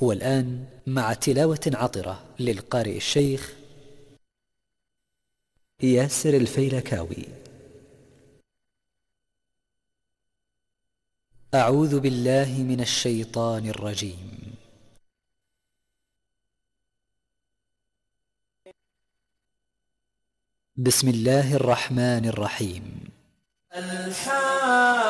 والآن مع تلاوة عطرة للقارئ الشيخ ياسر الفيلكاوي. أعوذ بالله من الشيطان الرجيم. بسم الله الرحمن الرحيم. الحمد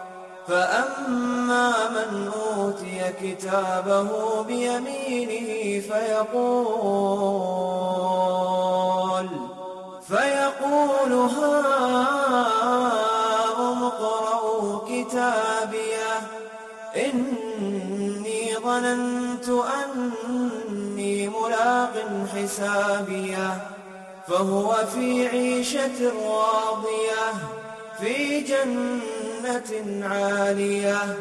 فأما من أوتي كتابه بيمينه فيقول فيقول ها اقرءوا كتابي إني ظننت أني ملاق حسابي فهو في عيشة راضية في جنة جنة عالية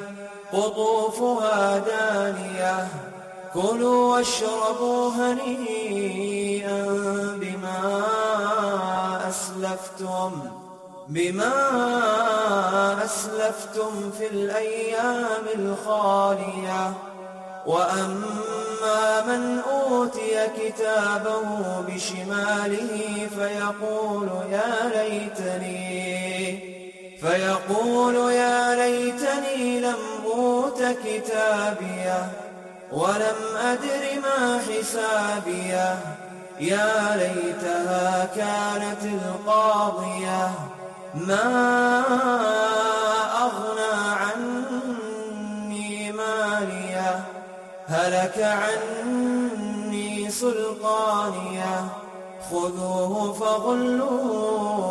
قطوفها دانية. كلوا واشربوا هنيئا بما أسلفتم بما أسلفتم في الأيام الخالية. وأما من أوتي كتابه بشماله فيقول يا ليتني فيقول يا ليتني لم أوت كتابيا ولم أدر ما حسابيا يا ليتها كانت القاضية ما أغنى عني ماليا هلك عني سلطانيا خذوه فغلوه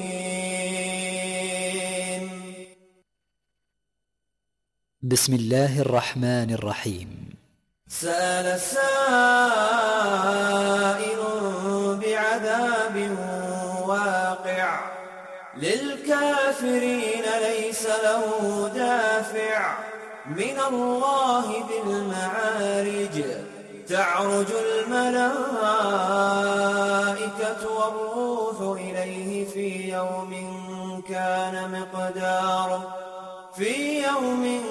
بسم الله الرحمن الرحيم سأل سائل بعذاب واقع۔ للكافرين ليس له دافع۔ من الله بالمعارج۔ تعرج الملائكة والروح إليه في يوم كان مقداره في يوم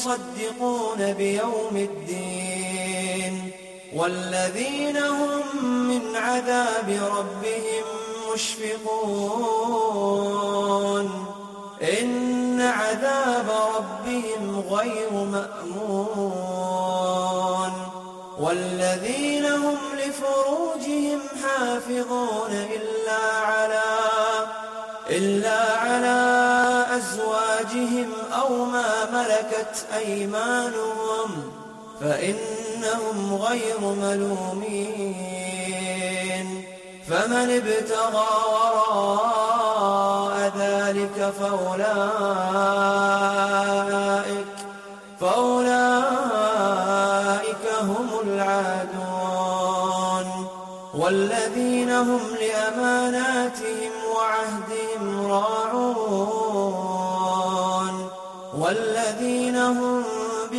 يصدقون بيوم الدين والذين هم من عذاب ربهم مشفقون إن عذاب ربهم غير مأمون والذين هم لفروجهم حافظون إلا على, إلا على أزواجهم أو ما ملكت أيمانهم فإنهم غير ملومين فمن ابتغى وراء ذلك فأولئك فأولئك هم العادون والذين هم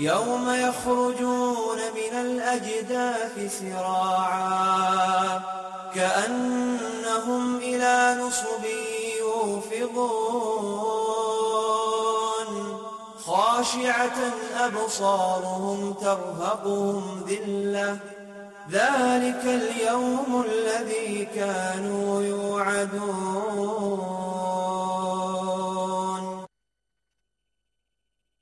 يوم يخرجون من الأجداف سراعا كأنهم إلى نصب يوفضون. خاشعة أبصارهم ترهقهم ذلة ذلك اليوم الذي كانوا يوعدون.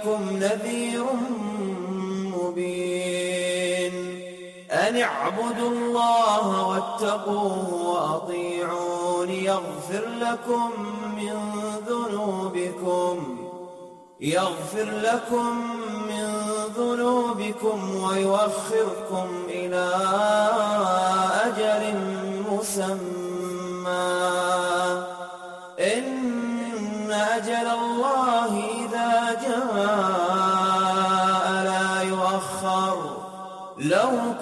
لكم نذير مبين. أن اعبدوا الله واتقوه وأطيعون يغفر لكم من ذنوبكم. يغفر لكم من ذنوبكم ويوخركم إلى أجل مسمى.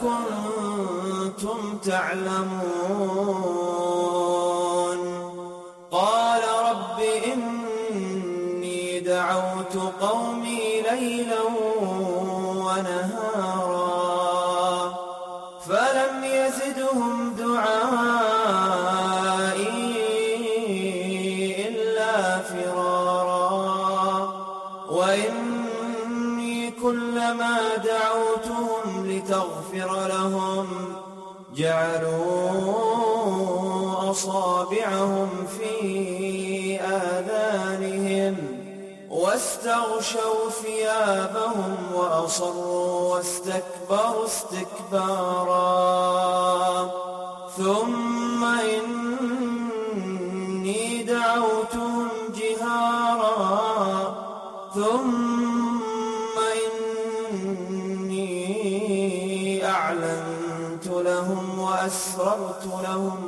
كنتم تعلمون. سمعهم في آذانهم واستغشوا ثيابهم وأصروا واستكبروا استكبارا ثم إني دعوتهم جهارا ثم إني أعلنت لهم وأسررت لهم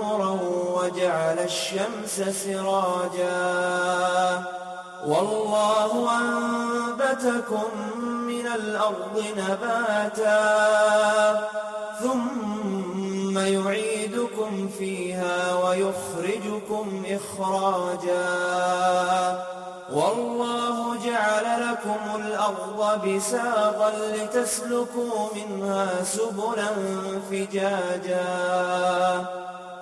وجعل الشمس سراجا. والله أنبتكم من الأرض نباتا. ثم يعيدكم فيها ويخرجكم إخراجا. والله جعل لكم الأرض بساغا لتسلكوا منها سبلا فجاجا.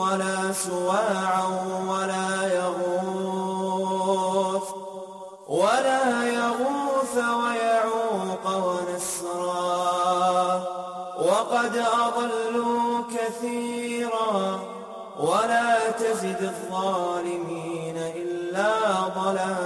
ولا سواعا ولا يغوث ولا يغوث ويعوق ونسرا. وقد أضلوا كثيرا ولا تزد الظالمين إلا ضلالا.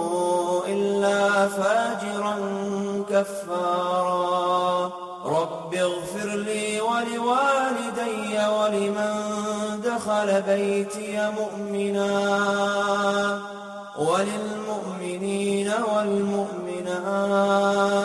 فاجرا كفارا. رب اغفر لي ولوالدي ولمن دخل بيتي مؤمنا وللمؤمنين والمؤمنات.